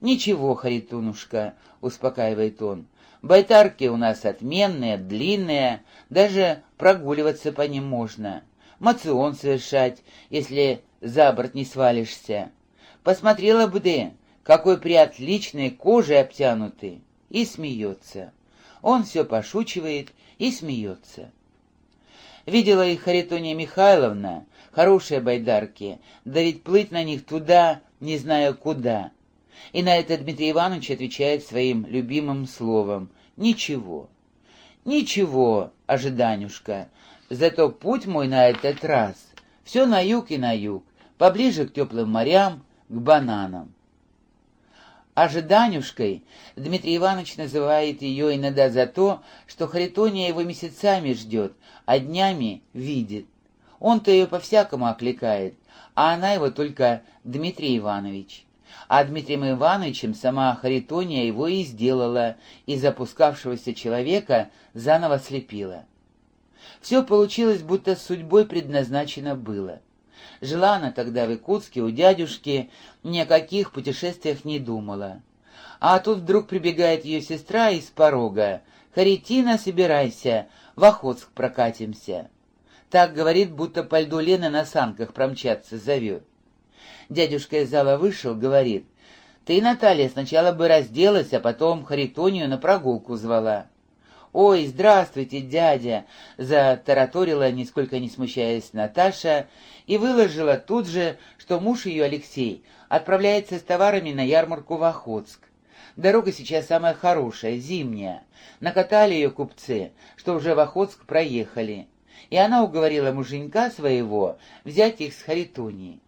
«Ничего, Харитонушка», — успокаивает он, — «байтарки у нас отменные, длинные, даже прогуливаться по ним можно, мацион совершать, если за борт не свалишься. Посмотрела бы ты, какой приотличной кожей обтянутый!» И смеется. Он все пошучивает и смеется. Видела их Харитония Михайловна, хорошие байдарки, да ведь плыть на них туда, не знаю куда. И на это Дмитрий Иванович отвечает своим любимым словом «Ничего». «Ничего, ожиданюшка, зато путь мой на этот раз все на юг и на юг, поближе к теплым морям, к бананам. Ожиданюшкой Дмитрий Иванович называет ее иногда за то, что Харитония его месяцами ждет, а днями видит. Он-то ее по-всякому окликает, а она его только Дмитрий Иванович. А Дмитрием Ивановичем сама Харитония его и сделала, и запускавшегося человека заново слепила. Все получилось, будто судьбой предназначено было. Жила она тогда в Якутске у дядюшки, ни о каких путешествиях не думала. А тут вдруг прибегает ее сестра из порога. «Харитина, собирайся, в Охотск прокатимся». Так говорит, будто по льду Лены на санках промчаться зовет. Дядюшка из зала вышел, говорит, «Ты, Наталья, сначала бы разделась, а потом Харитонию на прогулку звала». «Ой, здравствуйте, дядя!» — затараторила, нисколько не смущаясь Наташа, и выложила тут же, что муж ее, Алексей, отправляется с товарами на ярмарку в Охотск. Дорога сейчас самая хорошая, зимняя. Накатали ее купцы, что уже в Охотск проехали. И она уговорила муженька своего взять их с Харитонии.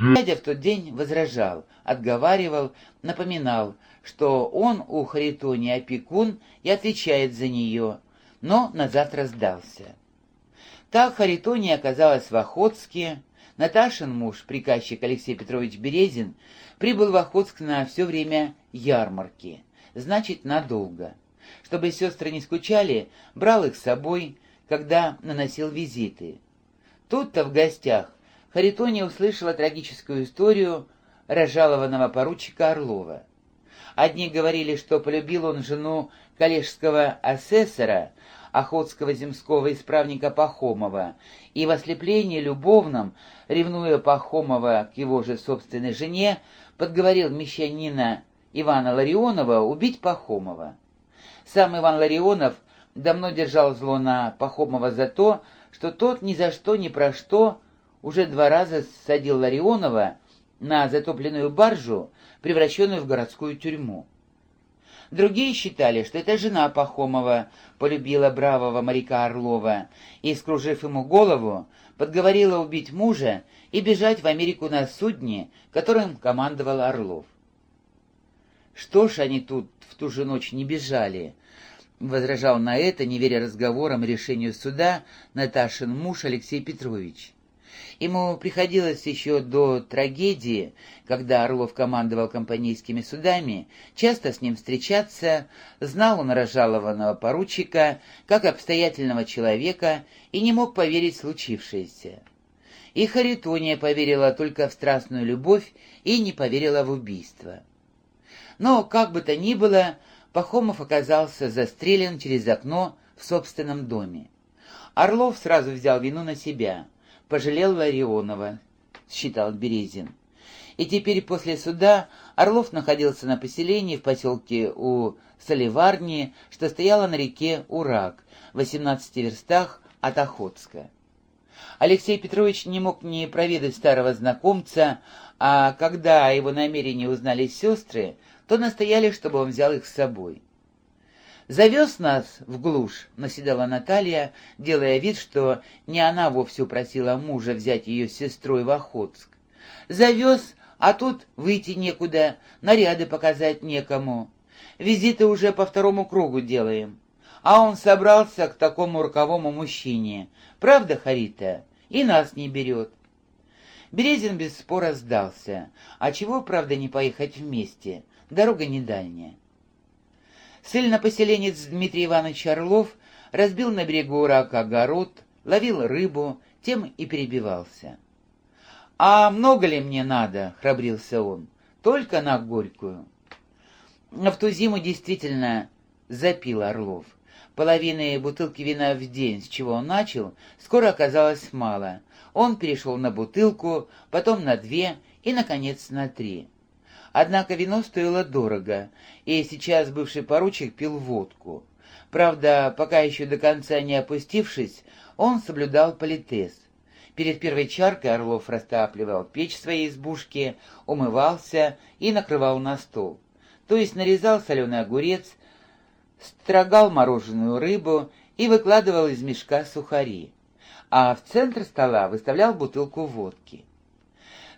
Дядя в тот день возражал, отговаривал, напоминал, что он у Харитонии опекун и отвечает за нее, но на завтра сдался. Так Харитония оказалась в Охотске, Наташин муж, приказчик Алексей Петрович Березин, прибыл в Охотск на все время ярмарки, значит, надолго. Чтобы сестры не скучали, брал их с собой, когда наносил визиты. Тут-то в гостях Харитония услышала трагическую историю разжалованного поручика Орлова. Одни говорили, что полюбил он жену коллежского асессора, охотского земского исправника Пахомова, и в ослеплении любовном, ревнуя Пахомова к его же собственной жене, подговорил мещанина Ивана Ларионова убить Пахомова. Сам Иван Ларионов давно держал зло на Пахомова за то, что тот ни за что ни про что уже два раза садил Ларионова на затопленную баржу, превращенную в городскую тюрьму. Другие считали, что это жена Пахомова полюбила бравого моряка Орлова и, скружив ему голову, подговорила убить мужа и бежать в Америку на судне, которым командовал Орлов. «Что ж они тут в ту же ночь не бежали?» — возражал на это, не веря разговорам решению суда, Наташин муж Алексей Петрович. Ему приходилось еще до трагедии, когда Орлов командовал компанейскими судами, часто с ним встречаться, знал он разжалованного поручика как обстоятельного человека и не мог поверить в случившееся. И Харитония поверила только в страстную любовь и не поверила в убийство. Но, как бы то ни было, Пахомов оказался застрелен через окно в собственном доме. Орлов сразу взял вину на себя пожалел Ларионова, считал Березин. И теперь после суда Орлов находился на поселении в поселке у Соливарни, что стояло на реке Урак, в 18 верстах от Охотска. Алексей Петрович не мог не проведать старого знакомца, а когда его намерении узнали сестры, то настояли, чтобы он взял их с собой. «Завез нас в глушь», — наседала Наталья, делая вид, что не она вовсе просила мужа взять ее с сестрой в Охотск. «Завез, а тут выйти некуда, наряды показать некому. Визиты уже по второму кругу делаем. А он собрался к такому руковому мужчине. Правда, Харита? И нас не берет». Березин без спора сдался. А чего, правда, не поехать вместе? Дорога не дальняя. Ссыльно-поселенец Дмитрий Иванович Орлов разбил на берегу рака огород, ловил рыбу, тем и перебивался. «А много ли мне надо?» — храбрился он. только на горькую. В ту зиму действительно запил Орлов. Половины бутылки вина в день, с чего он начал, скоро оказалось мало. Он перешел на бутылку, потом на две и, наконец, на три. Однако вино стоило дорого, и сейчас бывший поручик пил водку. Правда, пока еще до конца не опустившись, он соблюдал политез. Перед первой чаркой Орлов растапливал печь своей избушки, умывался и накрывал на стол. То есть нарезал соленый огурец, строгал мороженую рыбу и выкладывал из мешка сухари. А в центр стола выставлял бутылку водки.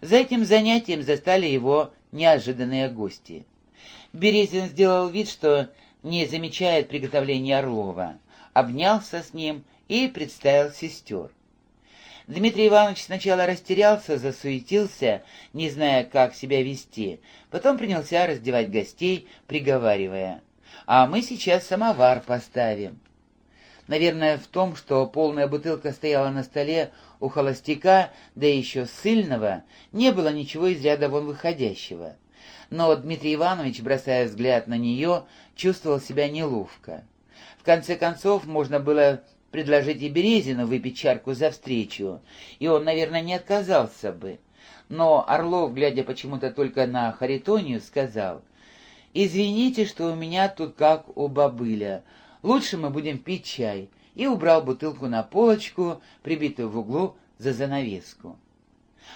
За этим занятием застали его неожиданные гости. Березин сделал вид, что не замечает приготовления Орлова, обнялся с ним и представил сестер. Дмитрий Иванович сначала растерялся, засуетился, не зная, как себя вести, потом принялся раздевать гостей, приговаривая, «А мы сейчас самовар поставим». Наверное, в том, что полная бутылка стояла на столе у холостяка, да еще сыльного, не было ничего из ряда вон выходящего. Но Дмитрий Иванович, бросая взгляд на нее, чувствовал себя неловко. В конце концов, можно было предложить и Березину выпить чарку за встречу, и он, наверное, не отказался бы. Но Орлов, глядя почему-то только на Харитонию, сказал, «Извините, что у меня тут как у бобыля, Лучше мы будем пить чай, и убрал бутылку на полочку, прибитую в углу за занавеску.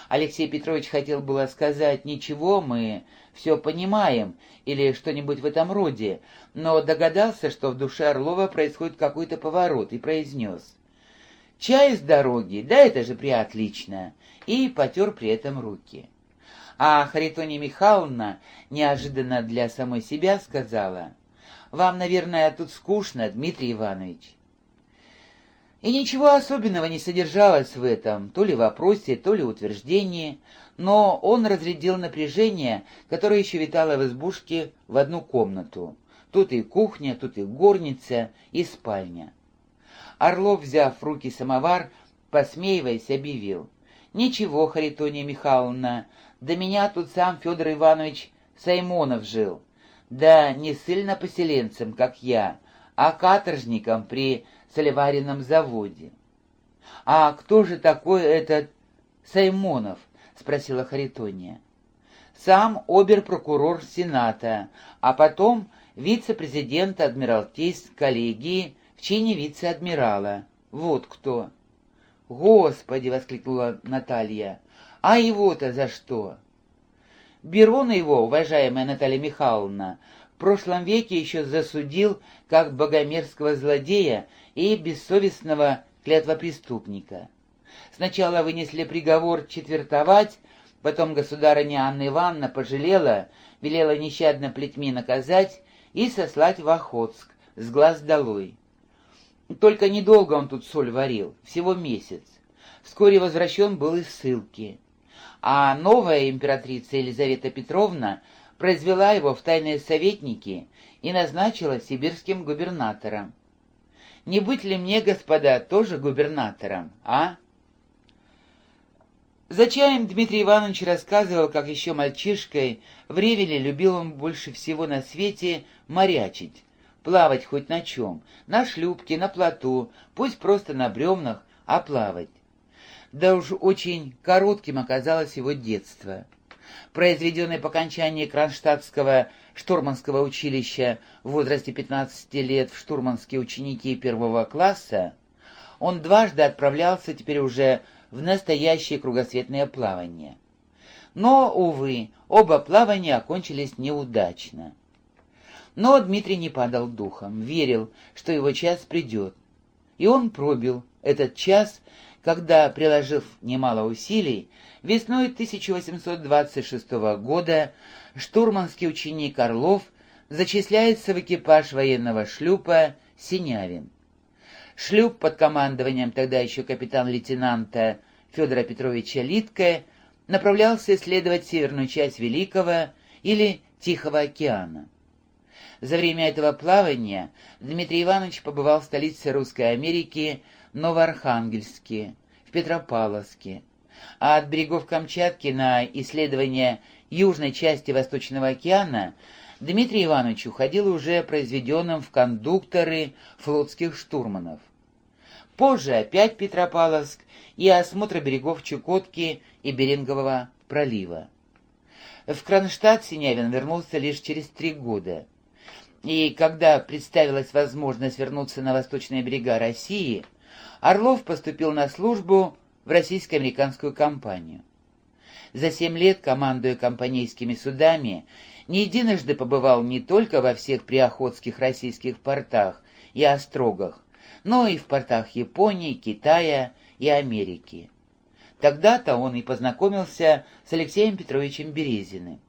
Алексей Петрович хотел было сказать «Ничего, мы все понимаем» или что-нибудь в этом роде, но догадался, что в душе Орлова происходит какой-то поворот, и произнес «Чай с дороги, да это же приотлично!» и потер при этом руки. А Харитония Михайловна неожиданно для самой себя сказала вам, наверное, тут скучно, Дмитрий Иванович». И ничего особенного не содержалось в этом, то ли вопросе, то ли утверждении, но он разрядил напряжение, которое еще витало в избушке в одну комнату. Тут и кухня, тут и горница, и спальня. Орлов, взяв в руки самовар, посмеиваясь, объявил. «Ничего, Харитония Михайловна, до меня тут сам Федор Иванович Саймонов жил. Да не сильно поселенцем, как я, а каторжником при Соливарином заводе. — А кто же такой этот Саймонов? — спросила Харитония. — Сам обер-прокурор Сената, а потом вице-президент Адмиралтейской коллегии в чине вице-адмирала. Вот кто. — Господи! — воскликнула Наталья. — А его-то за что? — Берона его, уважаемая Наталья Михайловна, в прошлом веке еще засудил как богомерзкого злодея и бессовестного клятвопреступника. Сначала вынесли приговор четвертовать, потом государыня Анна Ивановна пожалела, велела нещадно плетьми наказать и сослать в Охотск, с глаз долой. Только недолго он тут соль варил, всего месяц. Вскоре возвращен был из ссылки а новая императрица Елизавета Петровна произвела его в тайные советники и назначила сибирским губернатором. Не быть ли мне, господа, тоже губернатором, а? За чаем Дмитрий Иванович рассказывал, как еще мальчишкой в Ревеле любил он больше всего на свете морячить, плавать хоть на чем, на шлюпке, на плоту, пусть просто на бревнах, а плавать да уж очень коротким оказалось его детство. Произведенный по окончании Кронштадтского штурманского училища в возрасте 15 лет в штурманские ученики первого класса, он дважды отправлялся теперь уже в настоящее кругосветное плавание. Но, увы, оба плавания окончились неудачно. Но Дмитрий не падал духом, верил, что его час придет. И он пробил этот час когда, приложив немало усилий, весной 1826 года штурманский ученик Орлов зачисляется в экипаж военного шлюпа «Синявин». Шлюп под командованием тогда еще капитан-лейтенанта Федора Петровича Литке направлялся исследовать северную часть Великого или Тихого океана. За время этого плавания Дмитрий Иванович побывал в столице Русской Америки Новоархангельске, в Петропавловске, а от берегов Камчатки на исследование южной части Восточного океана Дмитрий Иванович уходил уже произведенным в кондукторы флотских штурманов. Позже опять Петропавловск и осмотр берегов Чукотки и Берингового пролива. В Кронштадт Синявин вернулся лишь через три года. И когда представилась возможность вернуться на восточные берега России, Орлов поступил на службу в российско-американскую компанию. За семь лет, командуя компанейскими судами, не единожды побывал не только во всех приохотских российских портах и острогах, но и в портах Японии, Китая и Америки. Тогда-то он и познакомился с Алексеем Петровичем Березиным.